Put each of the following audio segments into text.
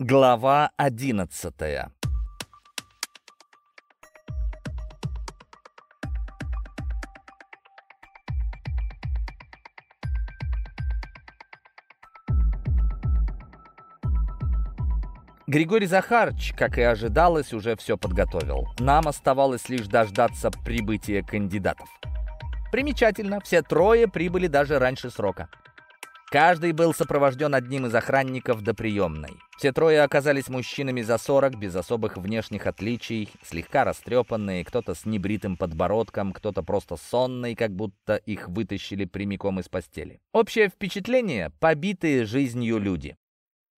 Глава одиннадцатая Григорий Захарович, как и ожидалось, уже все подготовил. Нам оставалось лишь дождаться прибытия кандидатов. Примечательно, все трое прибыли даже раньше срока. Каждый был сопровожден одним из охранников до приемной. Все трое оказались мужчинами за 40, без особых внешних отличий, слегка растрепанные, кто-то с небритым подбородком, кто-то просто сонный, как будто их вытащили прямиком из постели. Общее впечатление — побитые жизнью люди.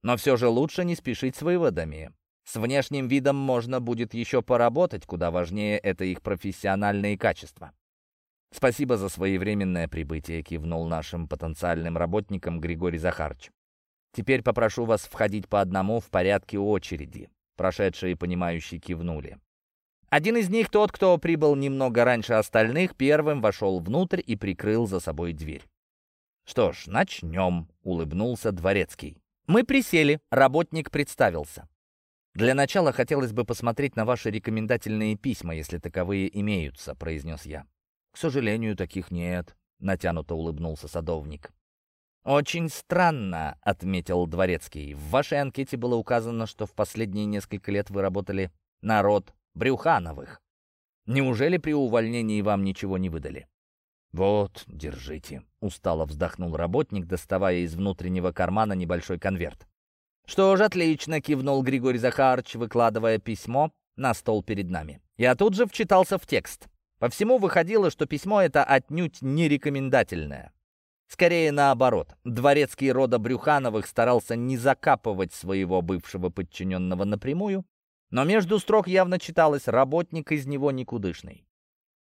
Но все же лучше не спешить с выводами. С внешним видом можно будет еще поработать, куда важнее это их профессиональные качества. «Спасибо за своевременное прибытие», — кивнул нашим потенциальным работникам Григорий Захарч. «Теперь попрошу вас входить по одному в порядке очереди». Прошедшие понимающие кивнули. Один из них, тот, кто прибыл немного раньше остальных, первым вошел внутрь и прикрыл за собой дверь. «Что ж, начнем», — улыбнулся Дворецкий. Мы присели, работник представился. «Для начала хотелось бы посмотреть на ваши рекомендательные письма, если таковые имеются», — произнес я. «К сожалению, таких нет», — натянуто улыбнулся садовник. «Очень странно», — отметил Дворецкий. «В вашей анкете было указано, что в последние несколько лет вы работали на род Брюхановых. Неужели при увольнении вам ничего не выдали?» «Вот, держите», — устало вздохнул работник, доставая из внутреннего кармана небольшой конверт. «Что ж, отлично», — кивнул Григорий Захарович, выкладывая письмо на стол перед нами. Я тут же вчитался в текст. По всему выходило, что письмо это отнюдь не рекомендательное. Скорее наоборот, дворецкий рода Брюхановых старался не закапывать своего бывшего подчиненного напрямую, но между строк явно читалось «работник из него никудышный».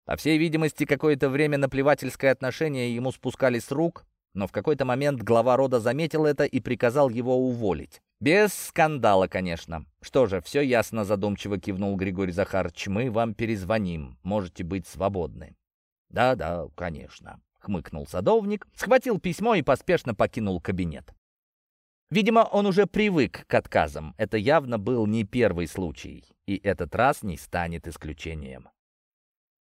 По всей видимости, какое-то время наплевательское отношение ему спускали с рук, но в какой-то момент глава рода заметил это и приказал его уволить. Без скандала, конечно. Что же, все ясно, задумчиво кивнул Григорий Захарович. Мы вам перезвоним. Можете быть свободны. Да-да, конечно, хмыкнул садовник, схватил письмо и поспешно покинул кабинет. Видимо, он уже привык к отказам. Это явно был не первый случай, и этот раз не станет исключением.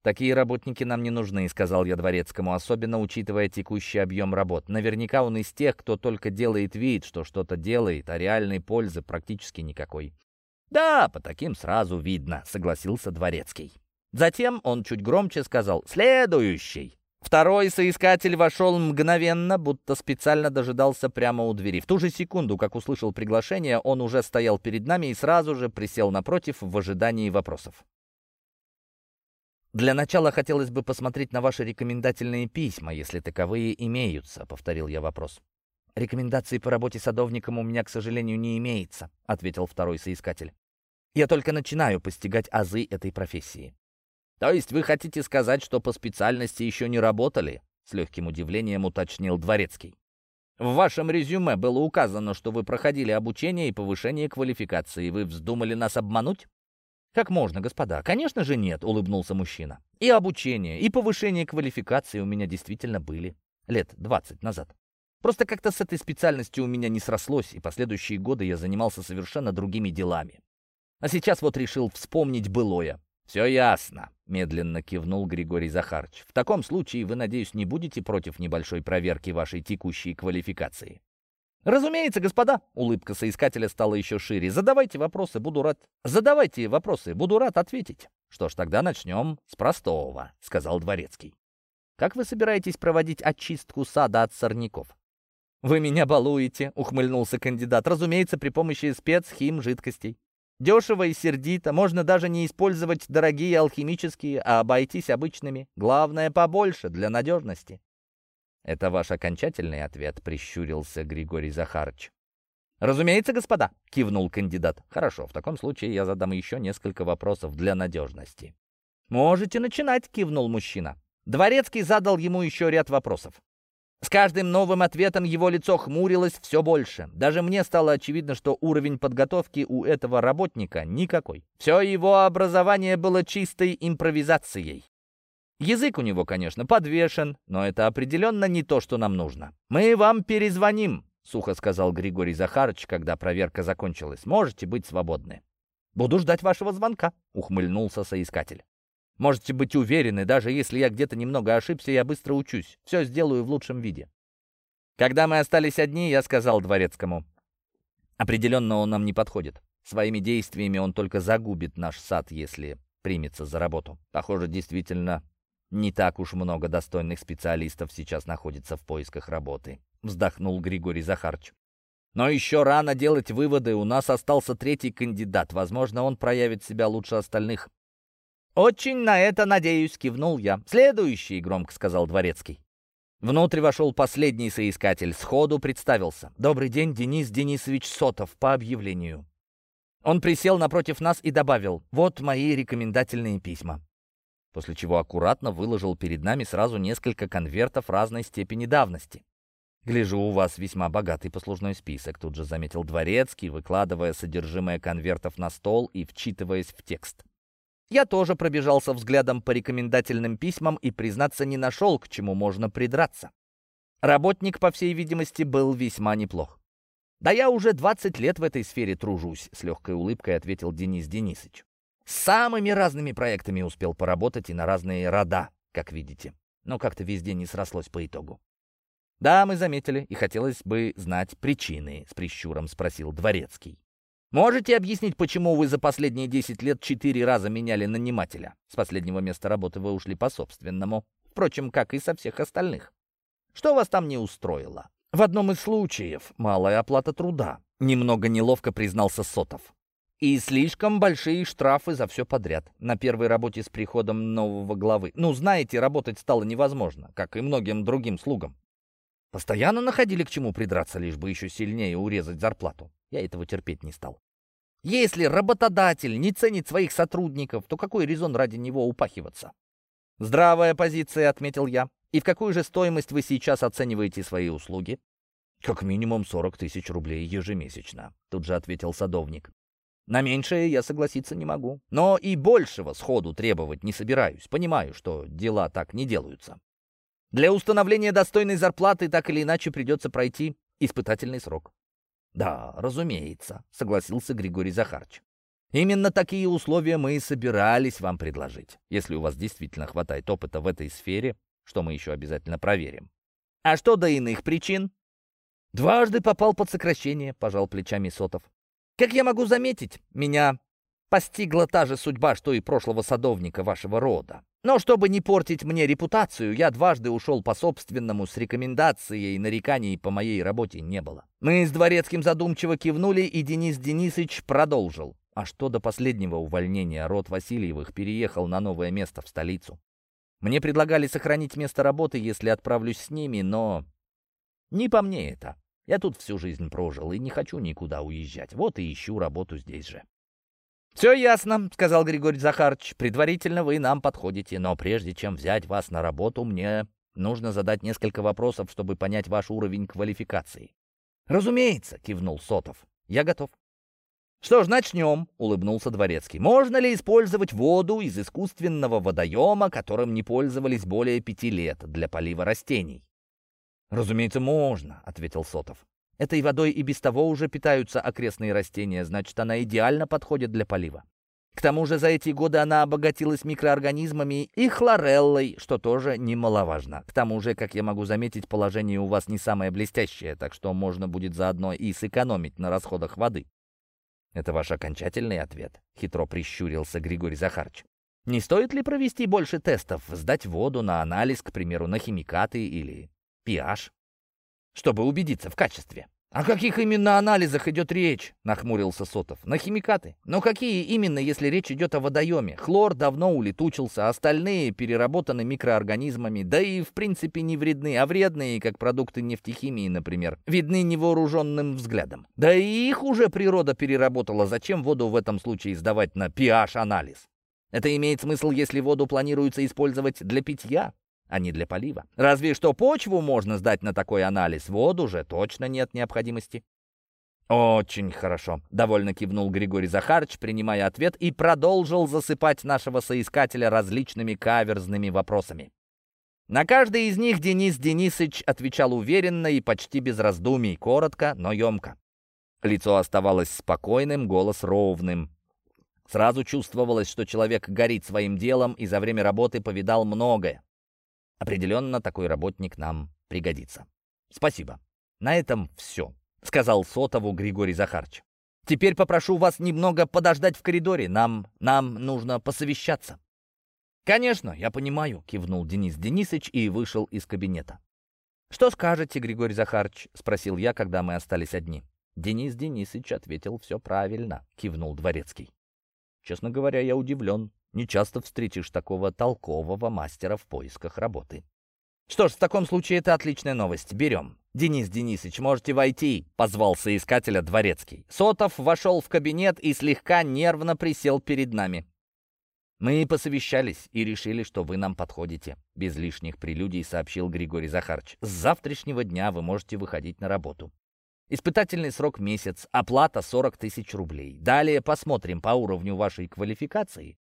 «Такие работники нам не нужны», — сказал я дворецкому, особенно учитывая текущий объем работ. Наверняка он из тех, кто только делает вид, что что-то делает, а реальной пользы практически никакой. «Да, по таким сразу видно», — согласился дворецкий. Затем он чуть громче сказал «Следующий». Второй соискатель вошел мгновенно, будто специально дожидался прямо у двери. В ту же секунду, как услышал приглашение, он уже стоял перед нами и сразу же присел напротив в ожидании вопросов. «Для начала хотелось бы посмотреть на ваши рекомендательные письма, если таковые имеются», — повторил я вопрос. «Рекомендации по работе садовником у меня, к сожалению, не имеется», — ответил второй соискатель. «Я только начинаю постигать азы этой профессии». «То есть вы хотите сказать, что по специальности еще не работали?» — с легким удивлением уточнил Дворецкий. «В вашем резюме было указано, что вы проходили обучение и повышение квалификации. Вы вздумали нас обмануть?» «Как можно, господа?» «Конечно же нет», — улыбнулся мужчина. «И обучение, и повышение квалификации у меня действительно были. Лет 20 назад. Просто как-то с этой специальностью у меня не срослось, и последующие годы я занимался совершенно другими делами. А сейчас вот решил вспомнить былое. «Все ясно», — медленно кивнул Григорий Захарович. «В таком случае вы, надеюсь, не будете против небольшой проверки вашей текущей квалификации?» «Разумеется, господа!» — улыбка соискателя стала еще шире. «Задавайте вопросы, буду рад...» «Задавайте вопросы, буду рад ответить». «Что ж, тогда начнем с простого», — сказал Дворецкий. «Как вы собираетесь проводить очистку сада от сорняков?» «Вы меня балуете», — ухмыльнулся кандидат. «Разумеется, при помощи спецхим жидкостей. Дешево и сердито, можно даже не использовать дорогие алхимические, а обойтись обычными. Главное, побольше, для надежности». «Это ваш окончательный ответ?» — прищурился Григорий Захарыч. «Разумеется, господа», — кивнул кандидат. «Хорошо, в таком случае я задам еще несколько вопросов для надежности». «Можете начинать», — кивнул мужчина. Дворецкий задал ему еще ряд вопросов. С каждым новым ответом его лицо хмурилось все больше. Даже мне стало очевидно, что уровень подготовки у этого работника никакой. Все его образование было чистой импровизацией. Язык у него, конечно, подвешен, но это определенно не то, что нам нужно. «Мы вам перезвоним», — сухо сказал Григорий Захарович, когда проверка закончилась. «Можете быть свободны». «Буду ждать вашего звонка», — ухмыльнулся соискатель. «Можете быть уверены, даже если я где-то немного ошибся, я быстро учусь. Все сделаю в лучшем виде». Когда мы остались одни, я сказал Дворецкому. «Определенно он нам не подходит. Своими действиями он только загубит наш сад, если примется за работу. Похоже, действительно, не так уж много достойных специалистов сейчас находится в поисках работы», — вздохнул Григорий Захарч. «Но еще рано делать выводы. У нас остался третий кандидат. Возможно, он проявит себя лучше остальных». «Очень на это надеюсь», — кивнул я. «Следующий», — громко сказал Дворецкий. Внутрь вошел последний соискатель, сходу представился. «Добрый день, Денис Денисович Сотов, по объявлению». Он присел напротив нас и добавил «Вот мои рекомендательные письма». После чего аккуратно выложил перед нами сразу несколько конвертов разной степени давности. «Гляжу, у вас весьма богатый послужной список», тут же заметил Дворецкий, выкладывая содержимое конвертов на стол и вчитываясь в текст. Я тоже пробежался взглядом по рекомендательным письмам и, признаться, не нашел, к чему можно придраться. Работник, по всей видимости, был весьма неплох. «Да я уже 20 лет в этой сфере тружусь», — с легкой улыбкой ответил Денис Денисович. «С самыми разными проектами успел поработать и на разные рода, как видите. Но как-то везде не срослось по итогу». «Да, мы заметили, и хотелось бы знать причины», — с прищуром спросил Дворецкий. «Можете объяснить, почему вы за последние 10 лет четыре раза меняли нанимателя? С последнего места работы вы ушли по собственному. Впрочем, как и со всех остальных. Что вас там не устроило?» В одном из случаев малая оплата труда. Немного неловко признался Сотов. И слишком большие штрафы за все подряд. На первой работе с приходом нового главы. Ну, знаете, работать стало невозможно, как и многим другим слугам. Постоянно находили к чему придраться, лишь бы еще сильнее урезать зарплату. Я этого терпеть не стал. Если работодатель не ценит своих сотрудников, то какой резон ради него упахиваться? Здравая позиция, отметил я. И в какую же стоимость вы сейчас оцениваете свои услуги? Как минимум 40 тысяч рублей ежемесячно, тут же ответил садовник. На меньшее я согласиться не могу. Но и большего сходу требовать не собираюсь. Понимаю, что дела так не делаются. Для установления достойной зарплаты так или иначе придется пройти испытательный срок. «Да, разумеется», — согласился Григорий Захарч. «Именно такие условия мы и собирались вам предложить, если у вас действительно хватает опыта в этой сфере что мы еще обязательно проверим. А что до иных причин? Дважды попал под сокращение, пожал плечами Сотов. Как я могу заметить, меня постигла та же судьба, что и прошлого садовника вашего рода. Но чтобы не портить мне репутацию, я дважды ушел по собственному с рекомендацией, нареканий по моей работе не было. Мы с Дворецким задумчиво кивнули, и Денис Денисович продолжил. А что до последнего увольнения, род Васильевых переехал на новое место в столицу. Мне предлагали сохранить место работы, если отправлюсь с ними, но... Не по мне это. Я тут всю жизнь прожил и не хочу никуда уезжать. Вот и ищу работу здесь же. «Все ясно», — сказал Григорий Захарович. «Предварительно вы нам подходите, но прежде чем взять вас на работу, мне нужно задать несколько вопросов, чтобы понять ваш уровень квалификации». «Разумеется», — кивнул Сотов. «Я готов». «Что ж, начнем», — улыбнулся Дворецкий. «Можно ли использовать воду из искусственного водоема, которым не пользовались более пяти лет для полива растений?» «Разумеется, можно», — ответил Сотов. «Этой водой и без того уже питаются окрестные растения, значит, она идеально подходит для полива. К тому же за эти годы она обогатилась микроорганизмами и хлореллой, что тоже немаловажно. К тому же, как я могу заметить, положение у вас не самое блестящее, так что можно будет заодно и сэкономить на расходах воды. «Это ваш окончательный ответ?» — хитро прищурился Григорий Захарч. «Не стоит ли провести больше тестов, сдать воду на анализ, к примеру, на химикаты или pH, чтобы убедиться в качестве?» «О каких именно анализах идет речь?» — нахмурился Сотов. «На химикаты? Но какие именно, если речь идет о водоеме? Хлор давно улетучился, остальные переработаны микроорганизмами, да и в принципе не вредны, а вредные, как продукты нефтехимии, например, видны невооруженным взглядом. Да и их уже природа переработала, зачем воду в этом случае сдавать на pH-анализ? Это имеет смысл, если воду планируется использовать для питья, а не для полива. Разве что почву можно сдать на такой анализ, воду же точно нет необходимости. «Очень хорошо», — довольно кивнул Григорий Захарович, принимая ответ, и продолжил засыпать нашего соискателя различными каверзными вопросами. На каждый из них Денис Денисыч отвечал уверенно и почти без раздумий, коротко, но емко. Лицо оставалось спокойным, голос ровным. Сразу чувствовалось, что человек горит своим делом и за время работы повидал многое. Определенно, такой работник нам пригодится. Спасибо. На этом все, сказал Сотову Григорий Захарч. Теперь попрошу вас немного подождать в коридоре. Нам, нам нужно посовещаться. «Конечно, я понимаю», — кивнул Денис Денисович и вышел из кабинета. «Что скажете, Григорий Захарович?» — спросил я, когда мы остались одни. Денис Денисович ответил все правильно, кивнул Дворецкий. Честно говоря, я удивлен. Не часто встретишь такого толкового мастера в поисках работы. Что ж, в таком случае это отличная новость. Берем. «Денис Денисович, можете войти», — позвался искателя Дворецкий. Сотов вошел в кабинет и слегка нервно присел перед нами. «Мы посовещались и решили, что вы нам подходите», — без лишних прелюдий сообщил Григорий Захарович. «С завтрашнего дня вы можете выходить на работу. Испытательный срок месяц, оплата 40 тысяч рублей. Далее посмотрим по уровню вашей квалификации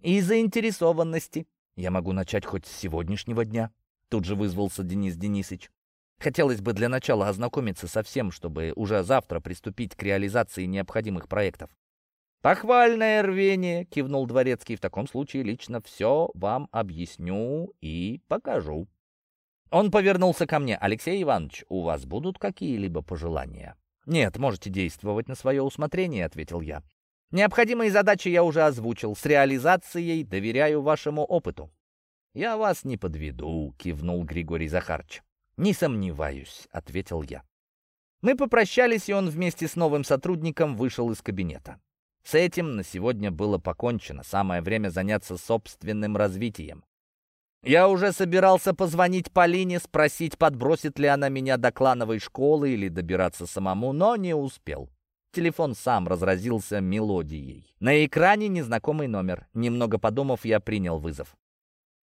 и заинтересованности. Я могу начать хоть с сегодняшнего дня. Тут же вызвался Денис Денисович. Хотелось бы для начала ознакомиться со всем, чтобы уже завтра приступить к реализации необходимых проектов. «Похвальное рвение!» — кивнул Дворецкий. «В таком случае лично все вам объясню и покажу». Он повернулся ко мне. «Алексей Иванович, у вас будут какие-либо пожелания?» «Нет, можете действовать на свое усмотрение», — ответил я. «Необходимые задачи я уже озвучил. С реализацией доверяю вашему опыту». «Я вас не подведу», — кивнул Григорий Захарч. «Не сомневаюсь», — ответил я. Мы попрощались, и он вместе с новым сотрудником вышел из кабинета. С этим на сегодня было покончено. Самое время заняться собственным развитием. Я уже собирался позвонить Полине, спросить, подбросит ли она меня до клановой школы или добираться самому, но не успел. Телефон сам разразился мелодией. На экране незнакомый номер. Немного подумав, я принял вызов.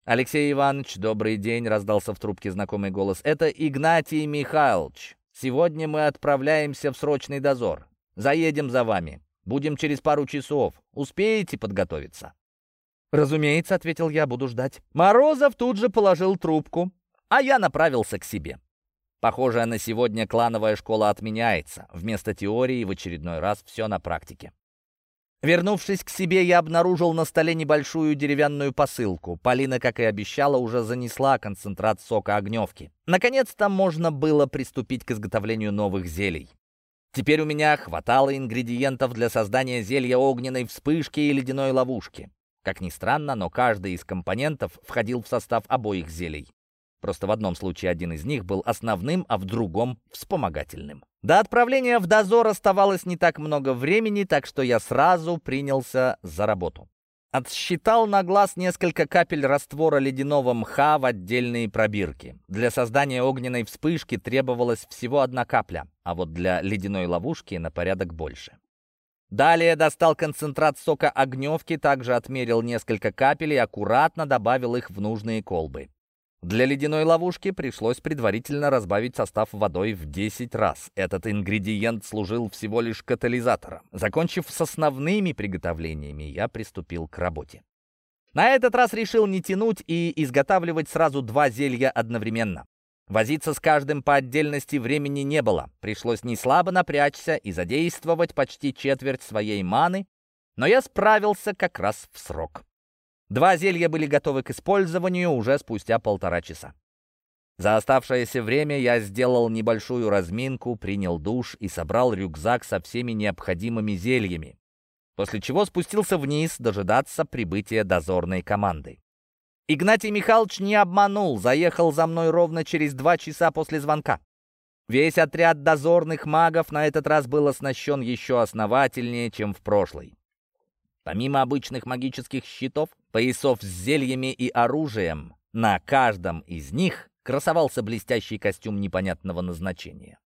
«Алексей Иванович, добрый день», — раздался в трубке знакомый голос. «Это Игнатий Михайлович. Сегодня мы отправляемся в срочный дозор. Заедем за вами. Будем через пару часов. Успеете подготовиться?» «Разумеется», — ответил я, — «буду ждать». Морозов тут же положил трубку, а я направился к себе. Похоже, на сегодня клановая школа отменяется. Вместо теории в очередной раз все на практике. Вернувшись к себе, я обнаружил на столе небольшую деревянную посылку. Полина, как и обещала, уже занесла концентрат сока огневки. Наконец-то можно было приступить к изготовлению новых зелий. Теперь у меня хватало ингредиентов для создания зелья огненной вспышки и ледяной ловушки. Как ни странно, но каждый из компонентов входил в состав обоих зелий. Просто в одном случае один из них был основным, а в другом — вспомогательным. До отправления в дозор оставалось не так много времени, так что я сразу принялся за работу. Отсчитал на глаз несколько капель раствора ледяного мха в отдельные пробирки. Для создания огненной вспышки требовалась всего одна капля, а вот для ледяной ловушки на порядок больше. Далее достал концентрат сока огневки, также отмерил несколько капель и аккуратно добавил их в нужные колбы. Для ледяной ловушки пришлось предварительно разбавить состав водой в 10 раз. Этот ингредиент служил всего лишь катализатором. Закончив с основными приготовлениями, я приступил к работе. На этот раз решил не тянуть и изготавливать сразу два зелья одновременно. Возиться с каждым по отдельности времени не было. Пришлось не слабо напрячься и задействовать почти четверть своей маны, но я справился как раз в срок. Два зелья были готовы к использованию уже спустя полтора часа. За оставшееся время я сделал небольшую разминку, принял душ и собрал рюкзак со всеми необходимыми зельями, после чего спустился вниз дожидаться прибытия дозорной команды. Игнатий Михайлович не обманул, заехал за мной ровно через два часа после звонка. Весь отряд дозорных магов на этот раз был оснащен еще основательнее, чем в прошлый. Помимо обычных магических щитов, поясов с зельями и оружием, на каждом из них красовался блестящий костюм непонятного назначения.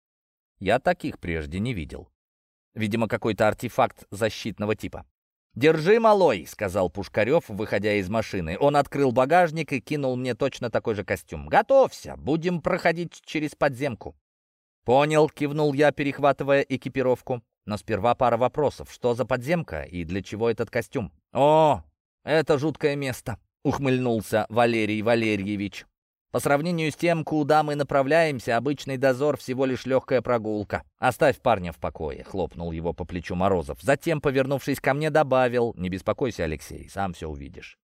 Я таких прежде не видел. Видимо, какой-то артефакт защитного типа. «Держи, малой», — сказал Пушкарев, выходя из машины. Он открыл багажник и кинул мне точно такой же костюм. «Готовься, будем проходить через подземку». «Понял», — кивнул я, перехватывая экипировку. «Но сперва пара вопросов. Что за подземка и для чего этот костюм?» «О, это жуткое место», — ухмыльнулся Валерий Валерьевич. По сравнению с тем, куда мы направляемся, обычный дозор всего лишь легкая прогулка. Оставь парня в покое, хлопнул его по плечу Морозов. Затем, повернувшись ко мне, добавил, не беспокойся, Алексей, сам все увидишь.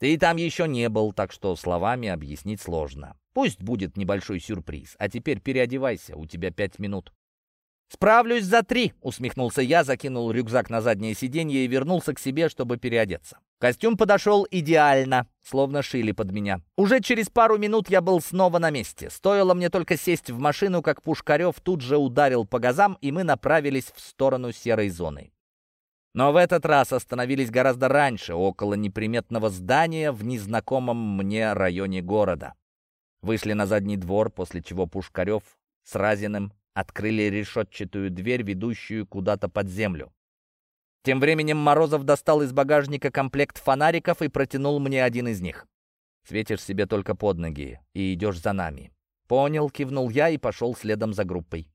Ты там еще не был, так что словами объяснить сложно. Пусть будет небольшой сюрприз. А теперь переодевайся, у тебя пять минут. «Справлюсь за три», — усмехнулся я, закинул рюкзак на заднее сиденье и вернулся к себе, чтобы переодеться. Костюм подошел идеально, словно шили под меня. Уже через пару минут я был снова на месте. Стоило мне только сесть в машину, как Пушкарев тут же ударил по газам, и мы направились в сторону серой зоны. Но в этот раз остановились гораздо раньше, около неприметного здания в незнакомом мне районе города. Вышли на задний двор, после чего Пушкарев с Разиным открыли решетчатую дверь, ведущую куда-то под землю. Тем временем Морозов достал из багажника комплект фонариков и протянул мне один из них. «Светишь себе только под ноги и идешь за нами». «Понял», — кивнул я и пошел следом за группой.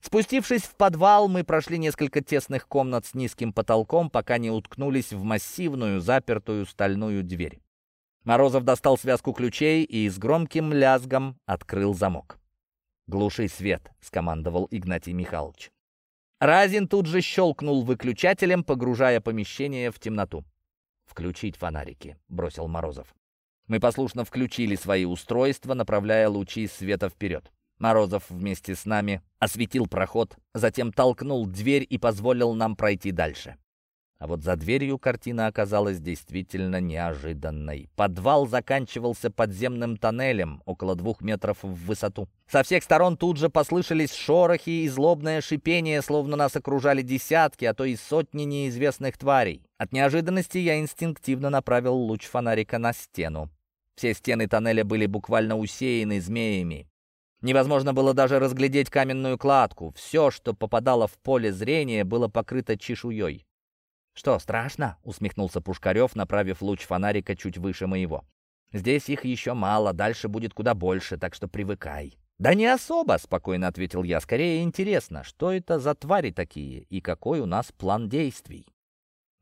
Спустившись в подвал, мы прошли несколько тесных комнат с низким потолком, пока не уткнулись в массивную запертую стальную дверь. Морозов достал связку ключей и с громким лязгом открыл замок. «Глуши свет», — скомандовал Игнатий Михайлович. Разин тут же щелкнул выключателем, погружая помещение в темноту. «Включить фонарики», — бросил Морозов. Мы послушно включили свои устройства, направляя лучи света вперед. Морозов вместе с нами осветил проход, затем толкнул дверь и позволил нам пройти дальше. А вот за дверью картина оказалась действительно неожиданной. Подвал заканчивался подземным тоннелем, около двух метров в высоту. Со всех сторон тут же послышались шорохи и злобное шипение, словно нас окружали десятки, а то и сотни неизвестных тварей. От неожиданности я инстинктивно направил луч фонарика на стену. Все стены тоннеля были буквально усеяны змеями. Невозможно было даже разглядеть каменную кладку. Все, что попадало в поле зрения, было покрыто чешуей. «Что, страшно?» — усмехнулся Пушкарев, направив луч фонарика чуть выше моего. «Здесь их еще мало, дальше будет куда больше, так что привыкай». «Да не особо», — спокойно ответил я. «Скорее интересно, что это за твари такие и какой у нас план действий?»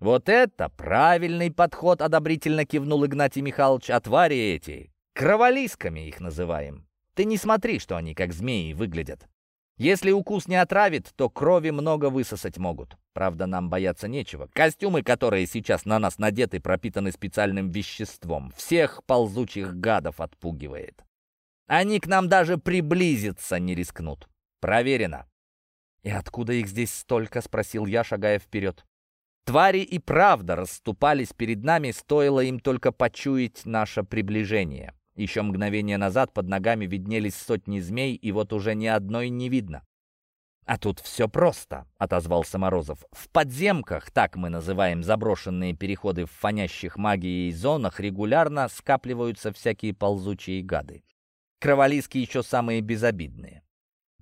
«Вот это правильный подход!» — одобрительно кивнул Игнатий Михайлович. «А твари эти, кроволисками их называем. Ты не смотри, что они как змеи выглядят. Если укус не отравит, то крови много высосать могут. Правда, нам бояться нечего. Костюмы, которые сейчас на нас надеты, пропитаны специальным веществом. Всех ползучих гадов отпугивает. Они к нам даже приблизиться не рискнут. Проверено. «И откуда их здесь столько?» — спросил я, шагая вперед. Твари и правда расступались перед нами, стоило им только почуять наше приближение. Еще мгновение назад под ногами виднелись сотни змей, и вот уже ни одной не видно. «А тут все просто», — отозвался Морозов. «В подземках, так мы называем заброшенные переходы в фонящих магией зонах, регулярно скапливаются всякие ползучие гады. Кроволиски еще самые безобидные.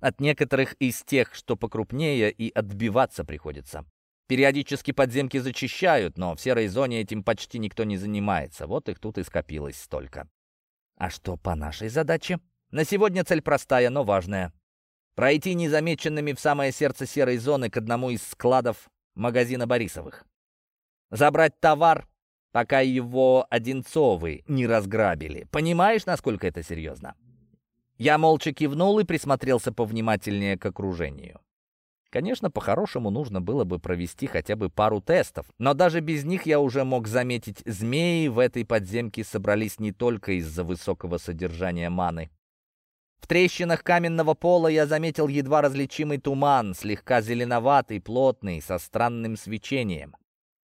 От некоторых из тех, что покрупнее, и отбиваться приходится. Периодически подземки зачищают, но в серой зоне этим почти никто не занимается. Вот их тут и скопилось столько. А что по нашей задаче? На сегодня цель простая, но важная. Пройти незамеченными в самое сердце серой зоны к одному из складов магазина Борисовых. Забрать товар, пока его Одинцовы не разграбили. Понимаешь, насколько это серьезно? Я молча кивнул и присмотрелся повнимательнее к окружению. Конечно, по-хорошему нужно было бы провести хотя бы пару тестов, но даже без них я уже мог заметить, змеи в этой подземке собрались не только из-за высокого содержания маны. В трещинах каменного пола я заметил едва различимый туман, слегка зеленоватый, плотный, со странным свечением.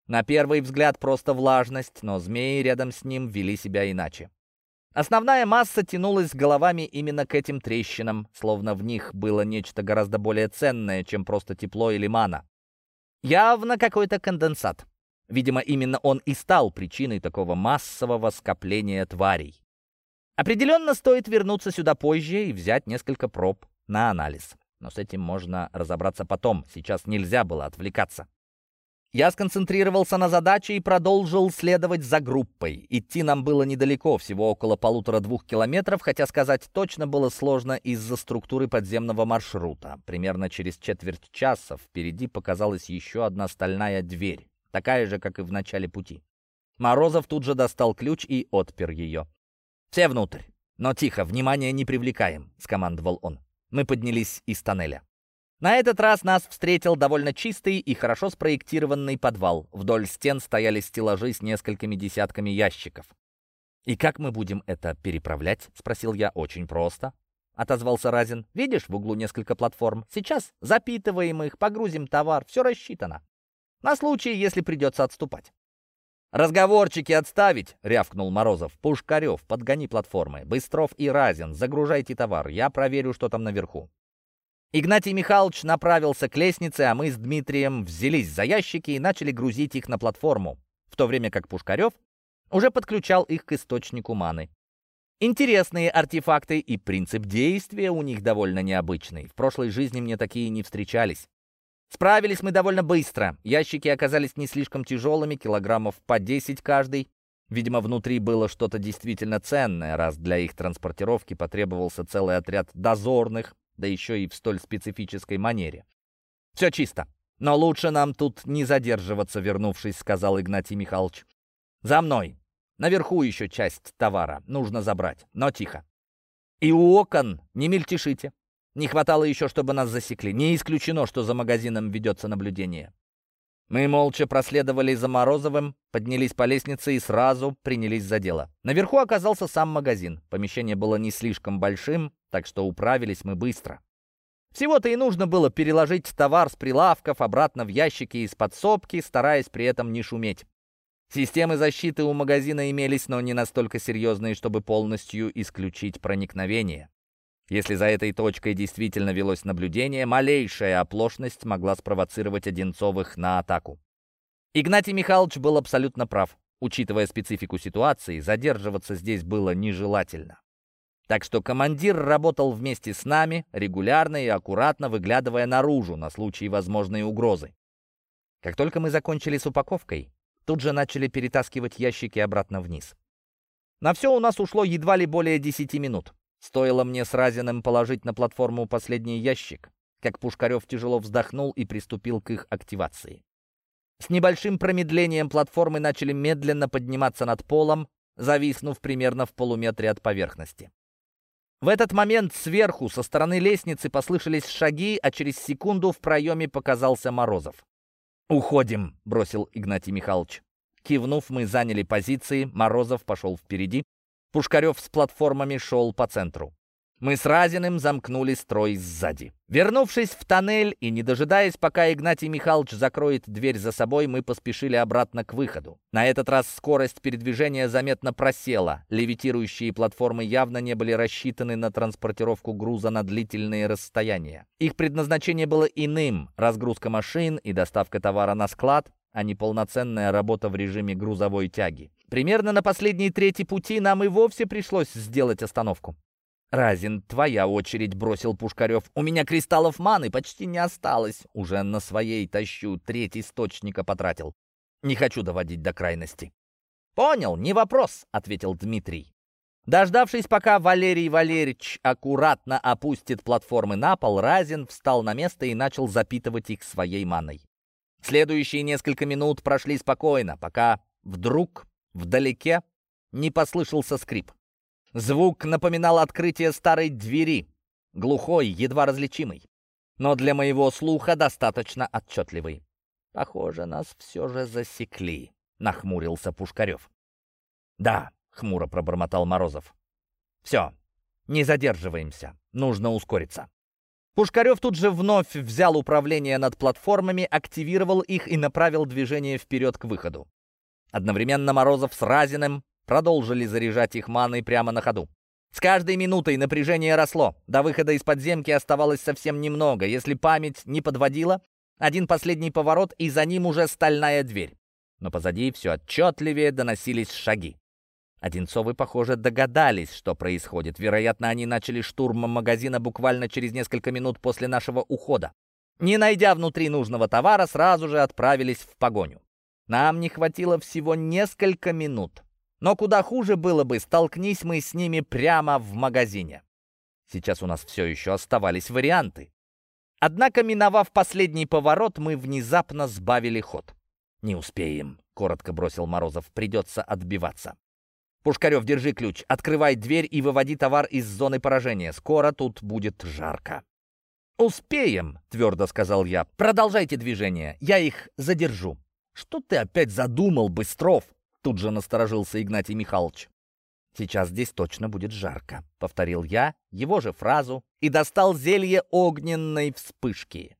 На первый взгляд просто влажность, но змеи рядом с ним вели себя иначе. Основная масса тянулась головами именно к этим трещинам, словно в них было нечто гораздо более ценное, чем просто тепло или мана. Явно какой-то конденсат. Видимо, именно он и стал причиной такого массового скопления тварей. Определенно стоит вернуться сюда позже и взять несколько проб на анализ. Но с этим можно разобраться потом, сейчас нельзя было отвлекаться. Я сконцентрировался на задаче и продолжил следовать за группой. Идти нам было недалеко, всего около полутора-двух километров, хотя сказать точно было сложно из-за структуры подземного маршрута. Примерно через четверть часа впереди показалась еще одна стальная дверь, такая же, как и в начале пути. Морозов тут же достал ключ и отпер ее. «Все внутрь!» «Но тихо, внимания не привлекаем», — скомандовал он. Мы поднялись из тоннеля. На этот раз нас встретил довольно чистый и хорошо спроектированный подвал. Вдоль стен стояли стеллажи с несколькими десятками ящиков. «И как мы будем это переправлять?» — спросил я. «Очень просто», — отозвался Разин. «Видишь, в углу несколько платформ. Сейчас запитываем их, погрузим товар. Все рассчитано. На случай, если придется отступать». «Разговорчики отставить!» — рявкнул Морозов. «Пушкарев, подгони платформы. Быстров и Разин, загружайте товар. Я проверю, что там наверху». Игнатий Михайлович направился к лестнице, а мы с Дмитрием взялись за ящики и начали грузить их на платформу, в то время как Пушкарев уже подключал их к источнику маны. Интересные артефакты и принцип действия у них довольно необычный. В прошлой жизни мне такие не встречались. Справились мы довольно быстро. Ящики оказались не слишком тяжелыми, килограммов по 10 каждый. Видимо, внутри было что-то действительно ценное, раз для их транспортировки потребовался целый отряд дозорных, да еще и в столь специфической манере. «Все чисто. Но лучше нам тут не задерживаться, вернувшись», — сказал Игнатий Михайлович. «За мной. Наверху еще часть товара. Нужно забрать. Но тихо. И у окон не мельтешите. Не хватало еще, чтобы нас засекли. Не исключено, что за магазином ведется наблюдение». Мы молча проследовали за Морозовым, поднялись по лестнице и сразу принялись за дело. Наверху оказался сам магазин. Помещение было не слишком большим, так что управились мы быстро. Всего-то и нужно было переложить товар с прилавков обратно в ящики из подсобки, стараясь при этом не шуметь. Системы защиты у магазина имелись, но не настолько серьезные, чтобы полностью исключить проникновение. Если за этой точкой действительно велось наблюдение, малейшая оплошность могла спровоцировать Одинцовых на атаку. Игнатий Михайлович был абсолютно прав. Учитывая специфику ситуации, задерживаться здесь было нежелательно. Так что командир работал вместе с нами, регулярно и аккуратно выглядывая наружу на случай возможной угрозы. Как только мы закончили с упаковкой, тут же начали перетаскивать ящики обратно вниз. На все у нас ушло едва ли более 10 минут. Стоило мне с Разиным положить на платформу последний ящик, как Пушкарев тяжело вздохнул и приступил к их активации. С небольшим промедлением платформы начали медленно подниматься над полом, зависнув примерно в полуметре от поверхности. В этот момент сверху, со стороны лестницы, послышались шаги, а через секунду в проеме показался Морозов. «Уходим», — бросил Игнатий Михайлович. Кивнув, мы заняли позиции, Морозов пошел впереди. Пушкарев с платформами шел по центру. Мы с Разиным замкнули строй сзади. Вернувшись в тоннель и не дожидаясь, пока Игнатий Михайлович закроет дверь за собой, мы поспешили обратно к выходу. На этот раз скорость передвижения заметно просела. Левитирующие платформы явно не были рассчитаны на транспортировку груза на длительные расстояния. Их предназначение было иным — разгрузка машин и доставка товара на склад, а не полноценная работа в режиме грузовой тяги. Примерно на последней трети пути нам и вовсе пришлось сделать остановку. «Разин, твоя очередь», — бросил Пушкарев. «У меня кристаллов маны почти не осталось. Уже на своей тащу, треть источника потратил. Не хочу доводить до крайности». «Понял, не вопрос», — ответил Дмитрий. Дождавшись, пока Валерий Валерьевич аккуратно опустит платформы на пол, Разин встал на место и начал запитывать их своей маной. Следующие несколько минут прошли спокойно, пока вдруг вдалеке не послышался скрип. Звук напоминал открытие старой двери, глухой, едва различимый, но для моего слуха достаточно отчетливый. «Похоже, нас все же засекли», — нахмурился Пушкарев. «Да», — хмуро пробормотал Морозов. «Все, не задерживаемся, нужно ускориться». Пушкарев тут же вновь взял управление над платформами, активировал их и направил движение вперед к выходу. Одновременно Морозов с Разиным продолжили заряжать их маной прямо на ходу. С каждой минутой напряжение росло. До выхода из подземки оставалось совсем немного. Если память не подводила, один последний поворот, и за ним уже стальная дверь. Но позади все отчетливее доносились шаги. Одинцовы, похоже, догадались, что происходит. Вероятно, они начали штурм магазина буквально через несколько минут после нашего ухода. Не найдя внутри нужного товара, сразу же отправились в погоню. Нам не хватило всего несколько минут. Но куда хуже было бы, столкнись мы с ними прямо в магазине. Сейчас у нас все еще оставались варианты. Однако, миновав последний поворот, мы внезапно сбавили ход. «Не успеем», — коротко бросил Морозов, — «придется отбиваться». Пушкарев, держи ключ, открывай дверь и выводи товар из зоны поражения. Скоро тут будет жарко». «Успеем», — твердо сказал я. «Продолжайте движение, я их задержу». «Что ты опять задумал, Быстров?» Тут же насторожился Игнатий Михайлович. «Сейчас здесь точно будет жарко», — повторил я его же фразу и достал зелье огненной вспышки.